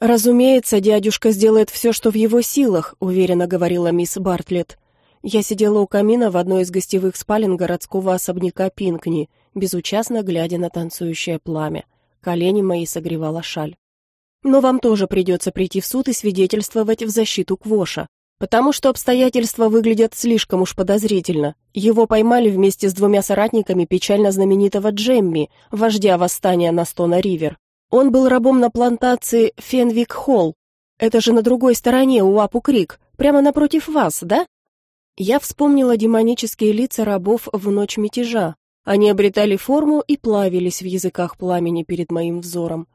«Разумеется, дядюшка сделает все, что в его силах», — уверенно говорила мисс Бартлетт. Я сидела у камина в одной из гостевых спален городского особняка Пинкни, безучастно глядя на танцующее пламя. Колени мои согревала шаль. «Но вам тоже придется прийти в суд и свидетельствовать в защиту Квоша, потому что обстоятельства выглядят слишком уж подозрительно. Его поймали вместе с двумя соратниками печально знаменитого Джемми, вождя восстания на Стона-Ривер. Он был рабом на плантации Фенвик-Холл. Это же на другой стороне, у Апу-Крик, прямо напротив вас, да?» Я вспомнила демонические лица рабов в ночь мятежа. Они обретали форму и плавились в языках пламени перед моим взором.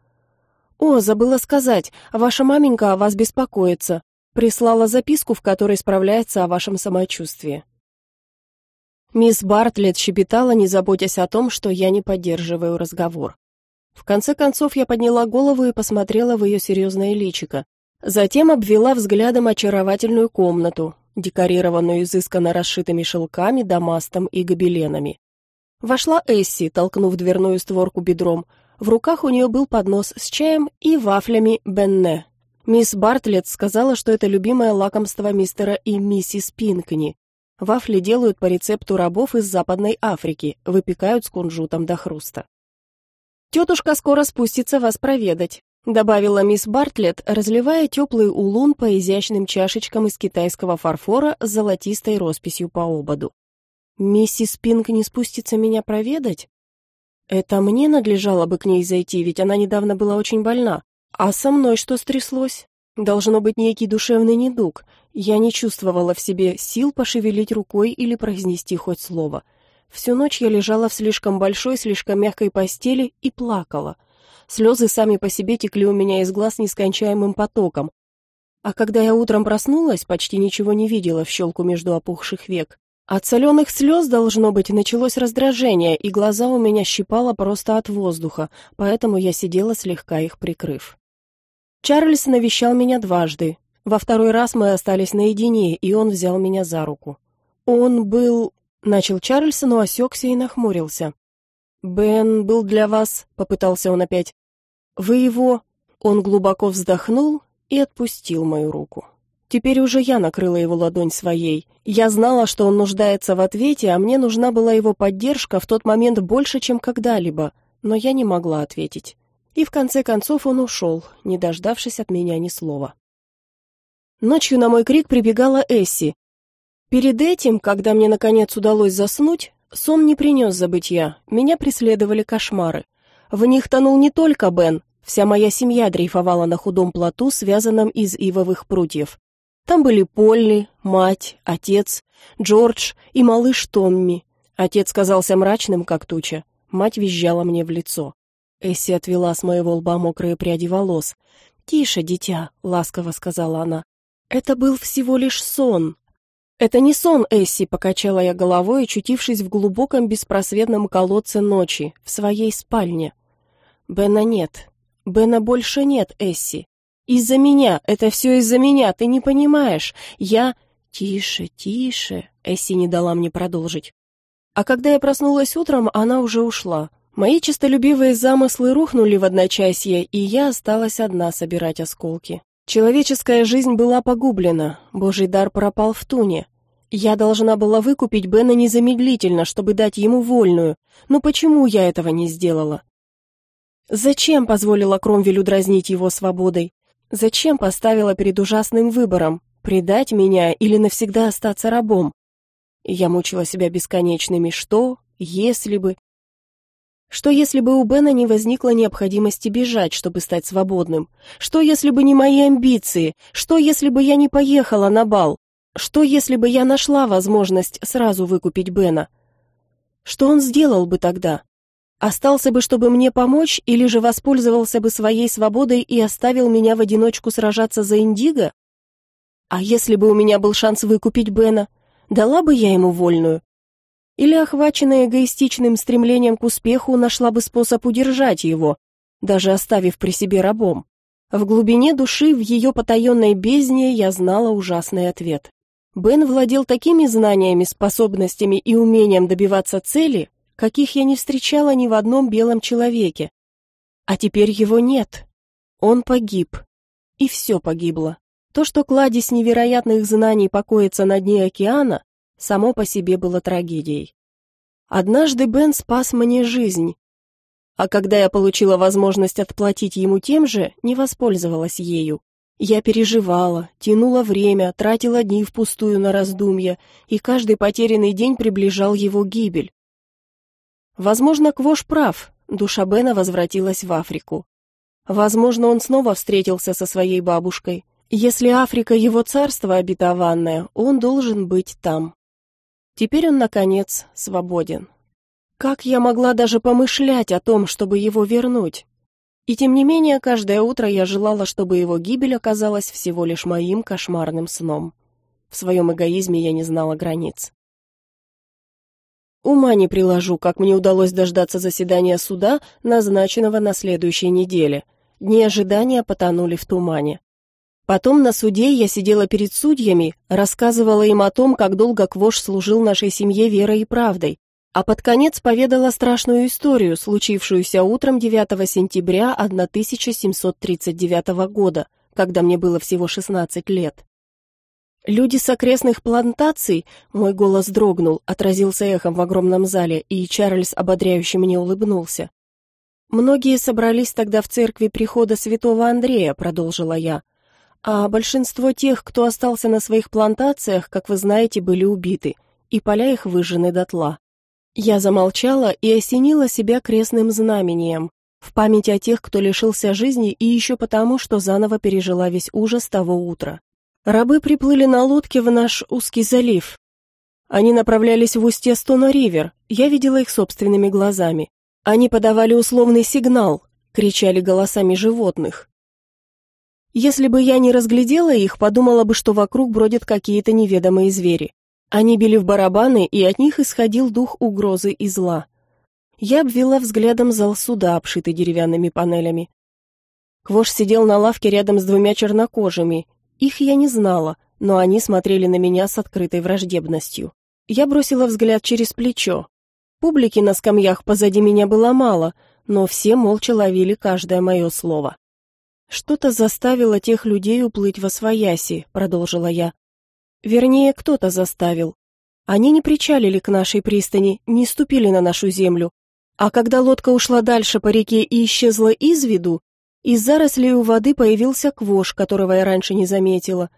«О, забыла сказать, ваша маменька о вас беспокоится. Прислала записку, в которой справляется о вашем самочувствии». Мисс Бартлетт щебетала, не заботясь о том, что я не поддерживаю разговор. В конце концов я подняла голову и посмотрела в ее серьезное личико. Затем обвела взглядом очаровательную комнату, декорированную изысканно расшитыми шелками, дамастом и гобеленами. Вошла Эсси, толкнув дверную створку бедром. В руках у нее был поднос с чаем и вафлями Бенне. Мисс Бартлетт сказала, что это любимое лакомство мистера и миссис Пинкни. Вафли делают по рецепту рабов из Западной Африки, выпекают с кунжутом до хруста. «Тетушка скоро спустится вас проведать добавила мисс Бартлетт, разливая теплый улун по изящным чашечкам из китайского фарфора с золотистой росписью по ободу. «Миссис Пинк не спустится меня проведать?» «Это мне надлежало бы к ней зайти, ведь она недавно была очень больна. А со мной что стряслось? Должно быть некий душевный недуг. Я не чувствовала в себе сил пошевелить рукой или произнести хоть слово. Всю ночь я лежала в слишком большой, слишком мягкой постели и плакала». Слезы сами по себе текли у меня из глаз нескончаемым потоком. А когда я утром проснулась, почти ничего не видела в щелку между опухших век. От соленых слез, должно быть, началось раздражение, и глаза у меня щипало просто от воздуха, поэтому я сидела слегка их прикрыв. Чарльз навещал меня дважды. Во второй раз мы остались наедине, и он взял меня за руку. Он был... Начал Чарльз, но осекся и нахмурился. «Бен был для вас...» — попытался он опять. «Вы его...» Он глубоко вздохнул и отпустил мою руку. Теперь уже я накрыла его ладонь своей. Я знала, что он нуждается в ответе, а мне нужна была его поддержка в тот момент больше, чем когда-либо, но я не могла ответить. И в конце концов он ушел, не дождавшись от меня ни слова. Ночью на мой крик прибегала Эсси. Перед этим, когда мне наконец удалось заснуть, сон не принес забытья, меня преследовали кошмары. В них тонул не только Бен, Вся моя семья дрейфовала на худом плоту, связанном из ивовых прутьев. Там были Полли, мать, отец, Джордж и малыш Томми. Отец казался мрачным, как туча. Мать визжала мне в лицо. Эсси отвела с моего лба мокрые пряди волос. «Тише, дитя», — ласково сказала она. «Это был всего лишь сон». «Это не сон, Эсси», — покачала я головой, очутившись в глубоком беспросветном колодце ночи, в своей спальне. «Бена нет. Бена больше нет, Эсси. Из-за меня, это все из-за меня, ты не понимаешь. Я... Тише, тише, Эсси не дала мне продолжить. А когда я проснулась утром, она уже ушла. Мои честолюбивые замыслы рухнули в одночасье, и я осталась одна собирать осколки. Человеческая жизнь была погублена, божий дар пропал в туне. Я должна была выкупить Бена незамедлительно, чтобы дать ему вольную. Но почему я этого не сделала? Зачем позволила Кромвелю дразнить его свободой? Зачем поставила перед ужасным выбором, предать меня или навсегда остаться рабом? Я мучила себя бесконечными «что?», «если бы?». Что если бы у Бена не возникла необходимости бежать, чтобы стать свободным? Что если бы не мои амбиции? Что если бы я не поехала на бал? Что если бы я нашла возможность сразу выкупить Бена? Что он сделал бы тогда? Остался бы, чтобы мне помочь, или же воспользовался бы своей свободой и оставил меня в одиночку сражаться за Индиго? А если бы у меня был шанс выкупить Бена, дала бы я ему вольную? Или, охваченная эгоистичным стремлением к успеху, нашла бы способ удержать его, даже оставив при себе рабом? В глубине души, в ее потаенной бездне, я знала ужасный ответ. Бен владел такими знаниями, способностями и умением добиваться цели, каких я не встречала ни в одном белом человеке. А теперь его нет. Он погиб. и все погибло. То, что кладезь невероятных знаний покоится на дне океана, само по себе было трагедией. Однажды Бен спас мне жизнь, а когда я получила возможность отплатить ему тем же, не воспользовалась ею. Я переживала, тянула время, тратила дни впустую на раздумья, и каждый потерянный день приближал его гибель. Возможно, Квош прав, душа Бена возвратилась в Африку. Возможно, он снова встретился со своей бабушкой. Если Африка его царство обетованное, он должен быть там. Теперь он, наконец, свободен. Как я могла даже помышлять о том, чтобы его вернуть? И тем не менее, каждое утро я желала, чтобы его гибель оказалась всего лишь моим кошмарным сном. В своем эгоизме я не знала границ. Ума не приложу, как мне удалось дождаться заседания суда, назначенного на следующей неделе. Дни ожидания потонули в тумане. Потом на суде я сидела перед судьями, рассказывала им о том, как долго Квош служил нашей семье верой и правдой, а под конец поведала страшную историю, случившуюся утром 9 сентября 1739 года, когда мне было всего 16 лет. Люди с окрестных плантаций, мой голос дрогнул, отразился эхом в огромном зале, и Чарльз ободряюще мне улыбнулся. Многие собрались тогда в церкви прихода святого Андрея, продолжила я. А большинство тех, кто остался на своих плантациях, как вы знаете, были убиты, и поля их выжжены дотла. Я замолчала и осенила себя крестным знамением, в память о тех, кто лишился жизни, и еще потому, что заново пережила весь ужас того утра. Рабы приплыли на лодке в наш узкий залив. Они направлялись в устье Стона-Ривер, я видела их собственными глазами. Они подавали условный сигнал, кричали голосами животных. Если бы я не разглядела их, подумала бы, что вокруг бродят какие-то неведомые звери. Они били в барабаны, и от них исходил дух угрозы и зла. Я обвела взглядом зал суда, обшитый деревянными панелями. Квош сидел на лавке рядом с двумя чернокожими. Их я не знала, но они смотрели на меня с открытой враждебностью. Я бросила взгляд через плечо. Публики на скамьях позади меня было мало, но все молча ловили каждое мое слово. «Что-то заставило тех людей уплыть во свояси», — продолжила я. Вернее, кто-то заставил. Они не причалили к нашей пристани, не ступили на нашу землю. А когда лодка ушла дальше по реке и исчезла из виду, из зарослей у воды появился квош, которого я раньше не заметила.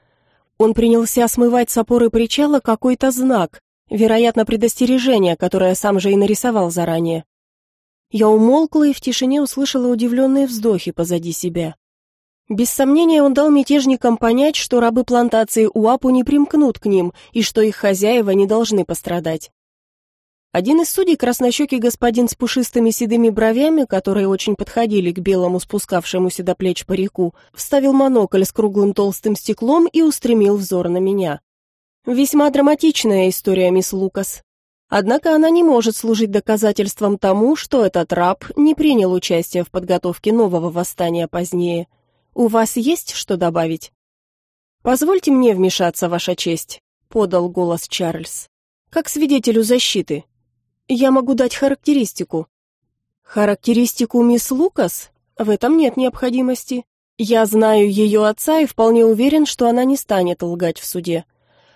Он принялся смывать с опоры причала какой-то знак, вероятно, предостережение, которое сам же и нарисовал заранее. Я умолкла и в тишине услышала удивленные вздохи позади себя. Без сомнения, он дал мятежникам понять, что рабы плантации Уапу не примкнут к ним и что их хозяева не должны пострадать. Один из судей, краснощекий господин с пушистыми седыми бровями, которые очень подходили к белому спускавшемуся до плеч парику, вставил монокль с круглым толстым стеклом и устремил взор на меня. Весьма драматичная история, мисс Лукас. Однако она не может служить доказательством тому, что этот раб не принял участие в подготовке нового восстания позднее – у вас есть что добавить? Позвольте мне вмешаться, ваша честь, подал голос Чарльз. Как свидетелю защиты. Я могу дать характеристику. Характеристику мисс Лукас? В этом нет необходимости. Я знаю ее отца и вполне уверен, что она не станет лгать в суде.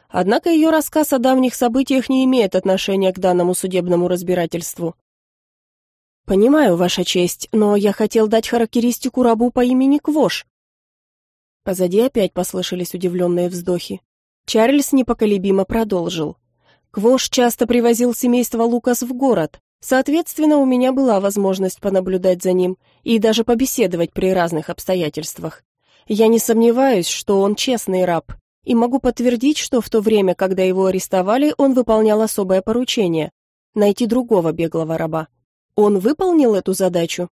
Однако ее рассказ о давних событиях не имеет отношения к данному судебному разбирательству. «Понимаю, Ваша честь, но я хотел дать характеристику рабу по имени Квош». Позади опять послышались удивленные вздохи. Чарльз непоколебимо продолжил. «Квош часто привозил семейство Лукас в город. Соответственно, у меня была возможность понаблюдать за ним и даже побеседовать при разных обстоятельствах. Я не сомневаюсь, что он честный раб, и могу подтвердить, что в то время, когда его арестовали, он выполнял особое поручение — найти другого беглого раба. Он выполнил эту задачу?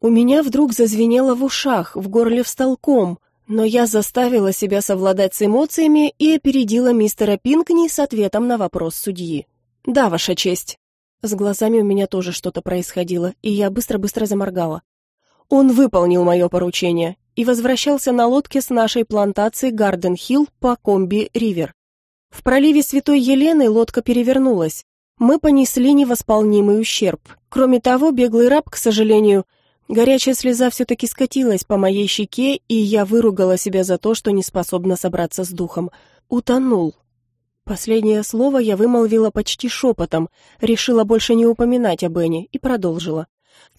У меня вдруг зазвенело в ушах, в горле встал ком, но я заставила себя совладать с эмоциями и опередила мистера Пинкни с ответом на вопрос судьи. «Да, Ваша честь». С глазами у меня тоже что-то происходило, и я быстро-быстро заморгала. Он выполнил мое поручение и возвращался на лодке с нашей плантации Гарден-Хилл по Комби-Ривер. В проливе Святой Елены лодка перевернулась, мы понесли невосполнимый ущерб. Кроме того, беглый раб, к сожалению, Горячая слеза все-таки скатилась по моей щеке, и я выругала себя за то, что не способна собраться с духом. Утонул. Последнее слово я вымолвила почти шепотом, решила больше не упоминать о Бене и продолжила.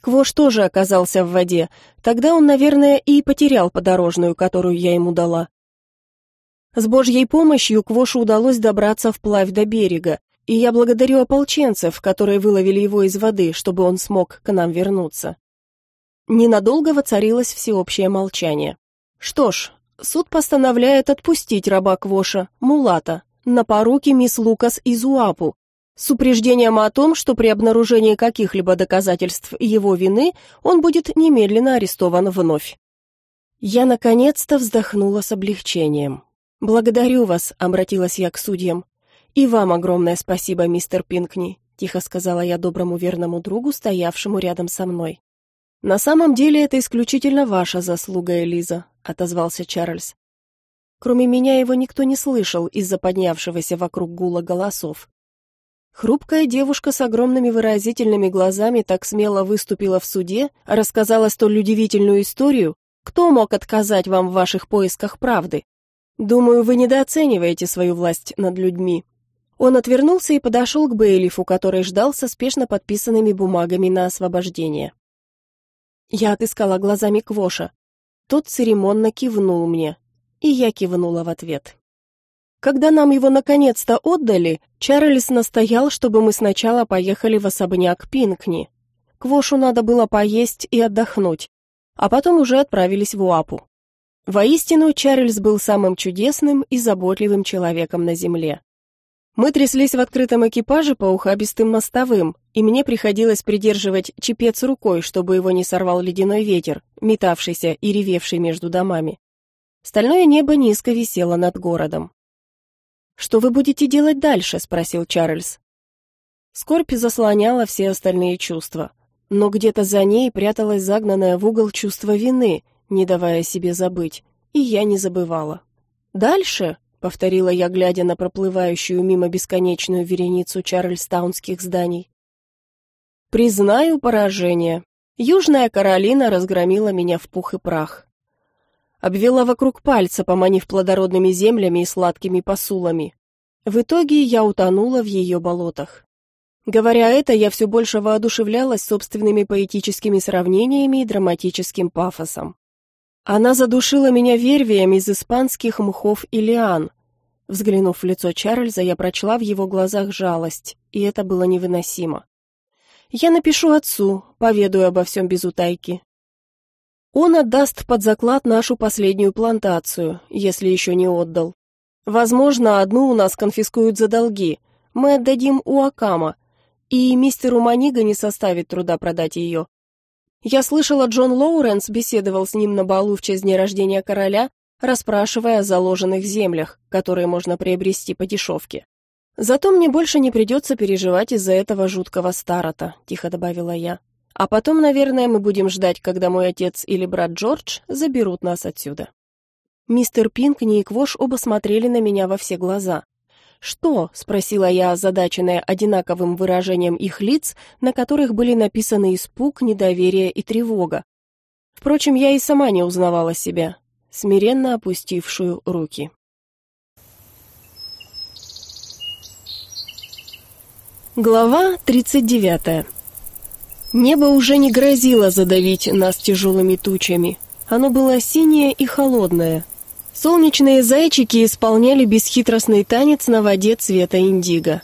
Квош тоже оказался в воде. Тогда он, наверное, и потерял подорожную, которую я ему дала. С Божьей помощью Квошу удалось добраться вплавь до берега, и я благодарю ополченцев, которые выловили его из воды, чтобы он смог к нам вернуться. Ненадолго воцарилось всеобщее молчание. Что ж, суд постановляет отпустить раба Квоша, Мулата, на поруки мисс Лукас из Уапу, с упреждением о том, что при обнаружении каких-либо доказательств его вины он будет немедленно арестован вновь. Я наконец-то вздохнула с облегчением. «Благодарю вас», — обратилась я к судьям. «И вам огромное спасибо, мистер Пинкни», — тихо сказала я доброму верному другу, стоявшему рядом со мной. «На самом деле это исключительно ваша заслуга, Элиза», — отозвался Чарльз. Кроме меня его никто не слышал из-за поднявшегося вокруг гула голосов. Хрупкая девушка с огромными выразительными глазами так смело выступила в суде, рассказала столь удивительную историю. Кто мог отказать вам в ваших поисках правды? Думаю, вы недооцениваете свою власть над людьми. Он отвернулся и подошел к Бейлифу, который ждал со спешно подписанными бумагами на освобождение. Я отыскала глазами Квоша. Тот церемонно кивнул мне, и я кивнула в ответ. Когда нам его наконец-то отдали, Чарльз настоял, чтобы мы сначала поехали в особняк Пинкни. Квошу надо было поесть и отдохнуть, а потом уже отправились в Уапу. Воистину, Чарльз был самым чудесным и заботливым человеком на земле. Мы тряслись в открытом экипаже по ухабистым мостовым, и мне приходилось придерживать чепец рукой, чтобы его не сорвал ледяной ветер, метавшийся и ревевший между домами. Стальное небо низко висело над городом. «Что вы будете делать дальше?» — спросил Чарльз. Скорбь заслоняла все остальные чувства, но где-то за ней пряталось загнанное в угол чувство вины, не давая себе забыть, и я не забывала. «Дальше?» — повторила я, глядя на проплывающую мимо бесконечную вереницу чарльстаунских зданий. «Признаю поражение. Южная Каролина разгромила меня в пух и прах обвела вокруг пальца, поманив плодородными землями и сладкими посулами. В итоге я утонула в ее болотах. Говоря это, я все больше воодушевлялась собственными поэтическими сравнениями и драматическим пафосом. Она задушила меня вервием из испанских мхов и лиан. Взглянув в лицо Чарльза, я прочла в его глазах жалость, и это было невыносимо. Я напишу отцу, поведаю обо всем без утайки. Он отдаст под заклад нашу последнюю плантацию, если еще не отдал. Возможно, одну у нас конфискуют за долги. Мы отдадим у Акама, и мистеру Манига не составит труда продать ее. Я слышала, Джон Лоуренс беседовал с ним на балу в честь дня рождения короля, расспрашивая о заложенных землях, которые можно приобрести по дешевке. «Зато мне больше не придется переживать из-за этого жуткого старота», — тихо добавила я. А потом, наверное, мы будем ждать, когда мой отец или брат Джордж заберут нас отсюда. Мистер Пинкни и Квош оба смотрели на меня во все глаза. «Что?» — спросила я, озадаченная одинаковым выражением их лиц, на которых были написаны испуг, недоверие и тревога. Впрочем, я и сама не узнавала себя, смиренно опустившую руки. Глава тридцать девятая. Небо уже не грозило задавить нас тяжелыми тучами. Оно было синее и холодное. Солнечные зайчики исполняли бесхитростный танец на воде цвета индиго.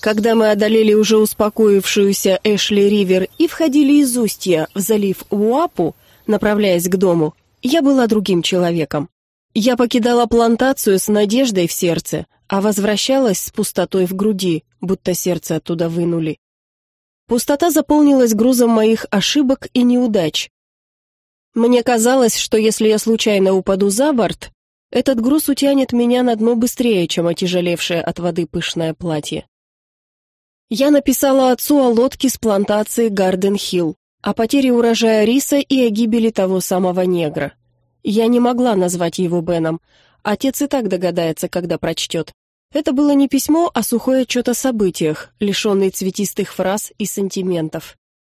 Когда мы одолели уже успокоившуюся Эшли-Ривер и входили из устья в залив Уапу, направляясь к дому, я была другим человеком. Я покидала плантацию с надеждой в сердце, а возвращалась с пустотой в груди, будто сердце оттуда вынули. Пустота заполнилась грузом моих ошибок и неудач. Мне казалось, что если я случайно упаду за борт, этот груз утянет меня на дно быстрее, чем отяжелевшее от воды пышное платье. Я написала отцу о лодке с плантации Гарден-Хилл, о потере урожая риса и о гибели того самого негра. Я не могла назвать его Беном. Отец и так догадается, когда прочтет. Это было не письмо, а сухой отчет о событиях, лишенный цветистых фраз и сантиментов.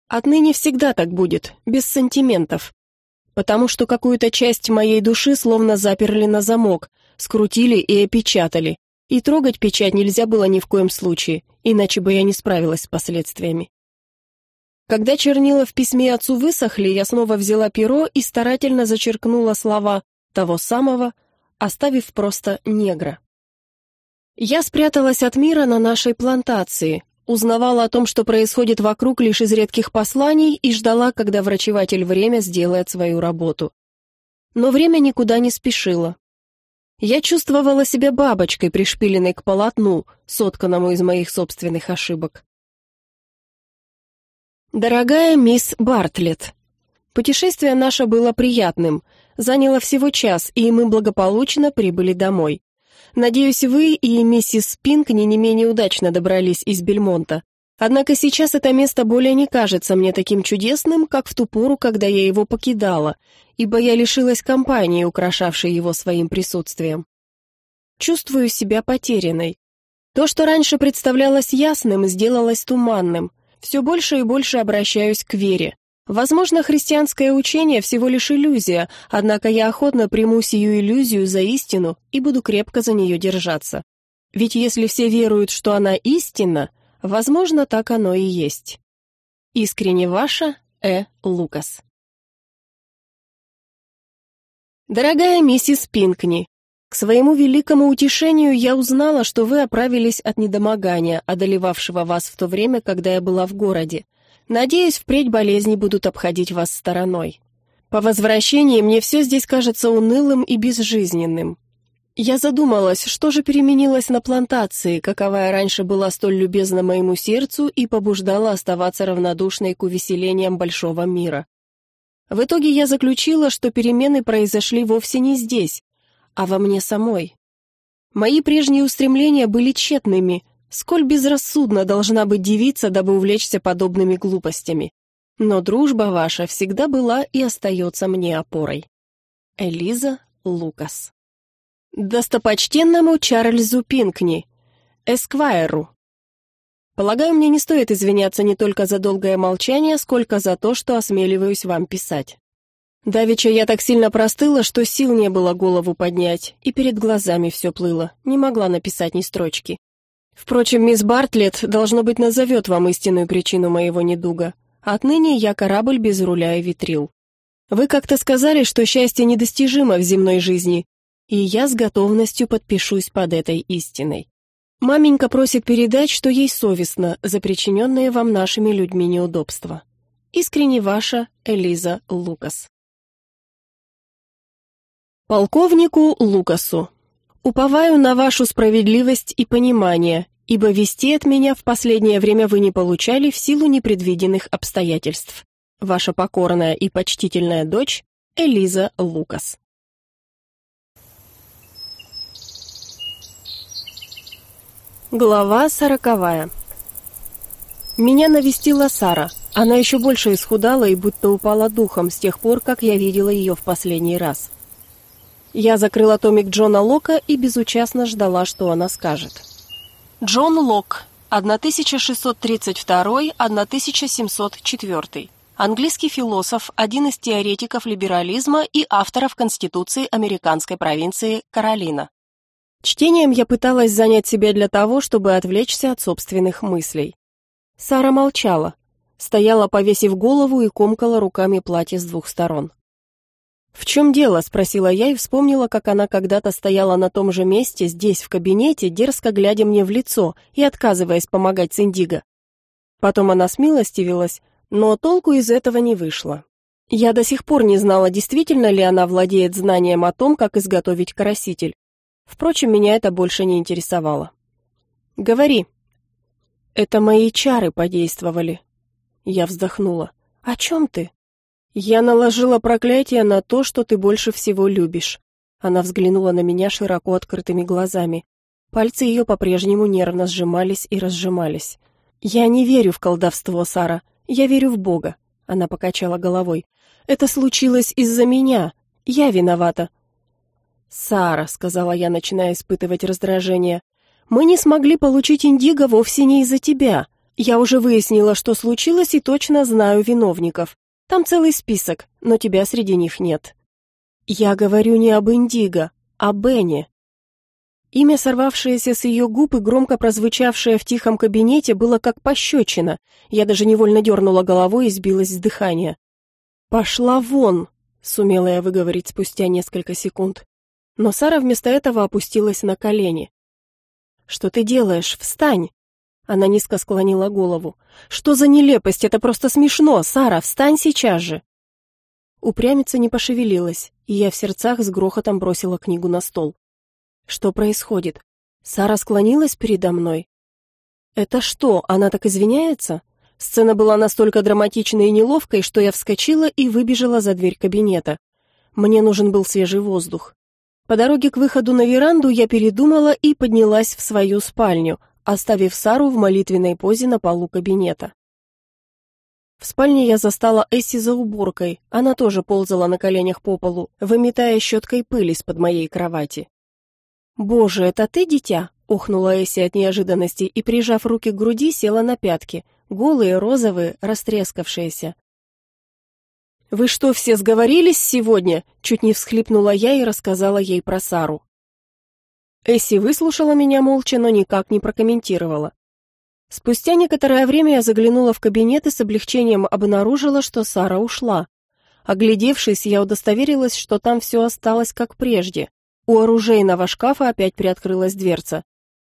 Отныне всегда так будет, без сантиментов. Потому что какую-то часть моей души словно заперли на замок, скрутили и опечатали. И трогать печать нельзя было ни в коем случае, иначе бы я не справилась с последствиями. Когда чернила в письме отцу высохли, я снова взяла перо и старательно зачеркнула слова того самого, оставив просто негра. Я спряталась от мира на нашей плантации, узнавала о том, что происходит вокруг лишь из редких посланий и ждала, когда врачеватель время сделает свою работу. Но время никуда не спешило. Я чувствовала себя бабочкой, пришпиленной к полотну, сотканному из моих собственных ошибок. Дорогая мисс Бартлетт, путешествие наше было приятным, заняло всего час, и мы благополучно прибыли домой. Надеюсь, вы и миссис Пинкни не менее удачно добрались из Бельмонта. Однако сейчас это место более не кажется мне таким чудесным, как в ту пору, когда я его покидала, ибо я лишилась компании, украшавшей его своим присутствием. Чувствую себя потерянной. То, что раньше представлялось ясным, сделалось туманным — все больше и больше обращаюсь к вере. Возможно, христианское учение всего лишь иллюзия, однако я охотно приму сию иллюзию за истину и буду крепко за нее держаться. Ведь если все веруют, что она истинна, возможно, так оно и есть. Искренне ваша, Э. Лукас. Дорогая миссис Пинкни, к своему великому утешению я узнала, что вы оправились от недомогания, одолевавшего вас в то время, когда я была в городе. Надеюсь, впредь болезни будут обходить вас стороной. По возвращении мне все здесь кажется унылым и безжизненным. Я задумалась, что же переменилось на плантации, каковая раньше была столь любезна моему сердцу и побуждала оставаться равнодушной к увеселениям большого мира. В итоге я заключила, что перемены произошли вовсе не здесь, а во мне самой. Мои прежние устремления были тщетными, сколь безрассудно должна быть девица, дабы увлечься подобными глупостями. Но дружба ваша всегда была и остается мне опорой. Элиза Лукас Достопочтенному Чарльзу Пинкни, Эсквайру. Полагаю, мне не стоит извиняться не только за долгое молчание, сколько за то, что осмеливаюсь вам писать. Давеча я так сильно простыла, что сил не было голову поднять, и перед глазами все плыло, не могла написать ни строчки. Впрочем, мисс Бартлетт, должно быть, назовет вам истинную причину моего недуга. Отныне я корабль без руля и ветрил. Вы как-то сказали, что счастье недостижимо в земной жизни, и я с готовностью подпишусь под этой истиной. Маменька просит передать, что ей совестно за причиненные вам нашими людьми неудобства. Искренне ваша Элиза Лукас. Полковнику Лукасу. Уповаю на вашу справедливость и понимание, ибо вести от меня в последнее время вы не получали в силу непредвиденных обстоятельств. Ваша покорная и почтительная дочь Элиза Лукас. Глава сороковая. Меня навестила Сара. Она еще больше исхудала и будто упала духом с тех пор, как я видела ее в последний раз. Я закрыла томик Джона Лока и безучастно ждала, что она скажет. Джон Лок, 1632-1704. Английский философ, один из теоретиков либерализма и авторов Конституции американской провинции Каролина. Чтением я пыталась занять себя для того, чтобы отвлечься от собственных мыслей. Сара молчала, стояла, повесив голову и комкала руками платье с двух сторон. «В чем дело?» — спросила я и вспомнила, как она когда-то стояла на том же месте, здесь, в кабинете, дерзко глядя мне в лицо и отказываясь помогать с. Потом она смилостивилась, но толку из этого не вышло. Я до сих пор не знала, действительно ли она владеет знанием о том, как изготовить краситель. Впрочем, меня это больше не интересовало. «Говори». «Это мои чары подействовали». Я вздохнула. «О чем ты?» «Я наложила проклятие на то, что ты больше всего любишь». Она взглянула на меня широко открытыми глазами. Пальцы ее по-прежнему нервно сжимались и разжимались. «Я не верю в колдовство, Сара. Я верю в Бога». Она покачала головой. «Это случилось из-за меня. Я виновата». «Сара», — сказала я, начиная испытывать раздражение, — «мы не смогли получить Индиго вовсе не из-за тебя. Я уже выяснила, что случилось, и точно знаю виновников. Там целый список, но тебя среди них нет. Я говорю не об Индиго, а Бене. Имя, сорвавшееся с ее губ и громко прозвучавшее в тихом кабинете, было как пощечина. Я даже невольно дернула головой и сбилась с дыхания. «Пошла вон!» — сумела я выговорить спустя несколько секунд. Но Сара вместо этого опустилась на колени. «Что ты делаешь? Встань!» Она низко склонила голову. «Что за нелепость? Это просто смешно! Сара, встань сейчас же!» Упрямица не пошевелилась, и я в сердцах с грохотом бросила книгу на стол. Что происходит? Сара склонилась передо мной. Это что, она так извиняется? Сцена была настолько драматичной и неловкой, что я вскочила и выбежала за дверь кабинета. Мне нужен был свежий воздух. По дороге к выходу на веранду я передумала и поднялась в свою спальню, оставив Сару в молитвенной позе на полу кабинета. В спальне я застала Эсси за уборкой. Она тоже ползала на коленях по полу, выметая щеткой пыль из-под моей кровати. «Боже, это ты, дитя?» — охнула Эсси от неожиданности и, прижав руки к груди, села на пятки, голые, розовые, растрескавшиеся. «Вы что, все сговорились сегодня?» — чуть не всхлипнула я и рассказала ей про Сару. Эсси выслушала меня молча, но никак не прокомментировала. Спустя некоторое время я заглянула в кабинет и с облегчением обнаружила, что Сара ушла. Оглядевшись, я удостоверилась, что там все осталось как прежде. У оружейного шкафа опять приоткрылась дверца.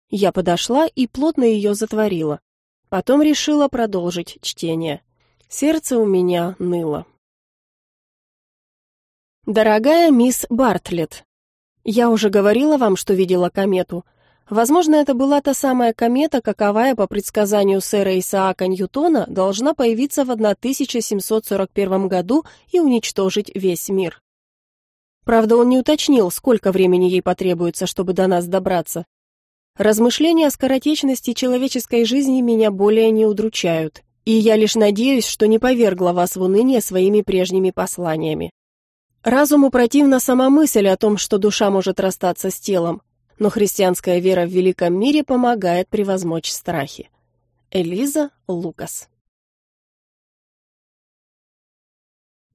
Я подошла и плотно ее затворила. Потом решила продолжить чтение. Сердце у меня ныло. Дорогая мисс Бартлетт, я уже говорила вам, что видела комету. Возможно, это была та самая комета, каковая, по предсказанию сэра Исаака Ньютона, должна появиться в 1741 году и уничтожить весь мир. Правда, он не уточнил, сколько времени ей потребуется, чтобы до нас добраться. Размышления о скоротечности человеческой жизни меня более не удручают, и я лишь надеюсь, что не повергла вас в уныние своими прежними посланиями. Разуму противна сама мысль о том, что душа может расстаться с телом, но христианская вера в великом мире помогает превозмочь страхи. Элиза Лукас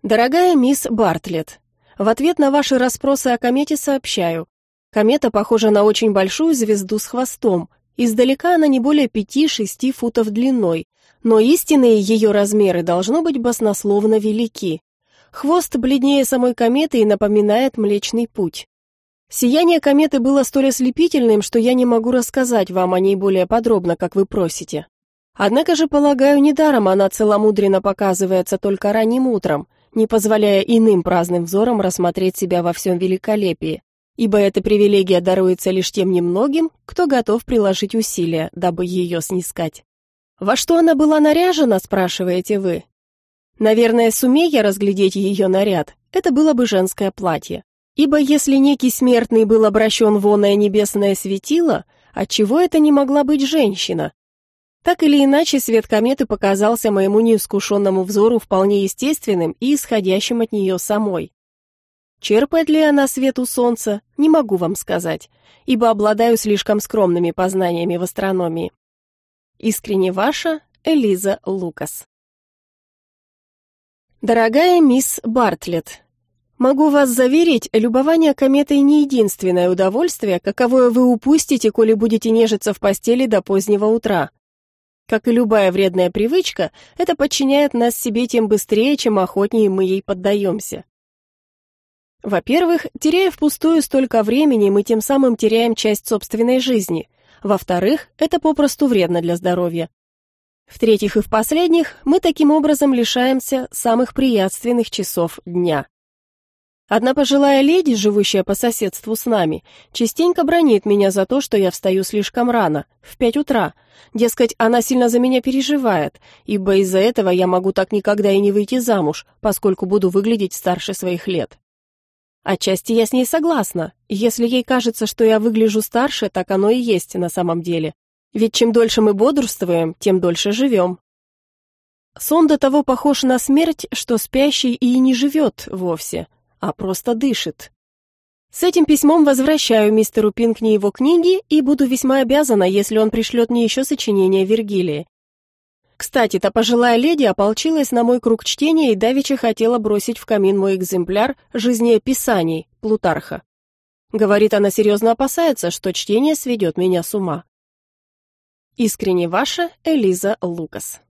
Дорогая мисс Бартлетт, в ответ на ваши расспросы о комете сообщаю. Комета похожа на очень большую звезду с хвостом. Издалека она не более 5-6 футов длиной, но истинные ее размеры должно быть баснословно велики. Хвост бледнее самой кометы и напоминает Млечный Путь. Сияние кометы было столь ослепительным, что я не могу рассказать вам о ней более подробно, как вы просите. Однако же, полагаю, недаром она целомудренно показывается только ранним утром, не позволяя иным праздным взорам рассмотреть себя во всем великолепии, ибо эта привилегия даруется лишь тем немногим, кто готов приложить усилия, дабы ее снискать. «Во что она была наряжена?» – спрашиваете вы. Наверное, сумея разглядеть ее наряд, это было бы женское платье. Ибо если некий смертный был обращен в оное небесное светило, отчего это не могла быть женщина, так или иначе, свет кометы показался моему неискушенному взору вполне естественным и исходящим от нее самой. Черпает ли она свет у солнца, не могу вам сказать, ибо обладаю слишком скромными познаниями в астрономии. Искренне ваша, Элиза Лукас. Дорогая мисс Бартлетт, могу вас заверить, любование кометой не единственное удовольствие, каковое вы упустите, коли будете нежиться в постели до позднего утра. Как и любая вредная привычка, это подчиняет нас себе тем быстрее, чем охотнее мы ей поддаемся. Во-первых, теряя впустую столько времени, мы тем самым теряем часть собственной жизни. Во-вторых, это попросту вредно для здоровья. В-третьих и в последних, мы таким образом лишаемся самых приятственных часов дня. Одна пожилая леди, живущая по соседству с нами, частенько бронит меня за то, что я встаю слишком рано, в пять утра. Дескать, она сильно за меня переживает, ибо из-за этого я могу так никогда и не выйти замуж, поскольку буду выглядеть старше своих лет. Отчасти я с ней согласна. Если ей кажется, что я выгляжу старше, так оно и есть на самом деле. Ведь чем дольше мы бодрствуем, тем дольше живем. Сон до того похож на смерть, что спящий и не живет вовсе а просто дышит. С этим письмом возвращаю мистеру Пинкни его книги и буду весьма обязана, если он пришлет мне еще сочинение Вергилии. Кстати, та пожилая леди ополчилась на мой круг чтения и давеча хотела бросить в камин мой экземпляр жизнеописаний Плутарха. Говорит, она серьезно опасается, что чтение сведет меня с ума. Искренне ваша Элиза Лукас.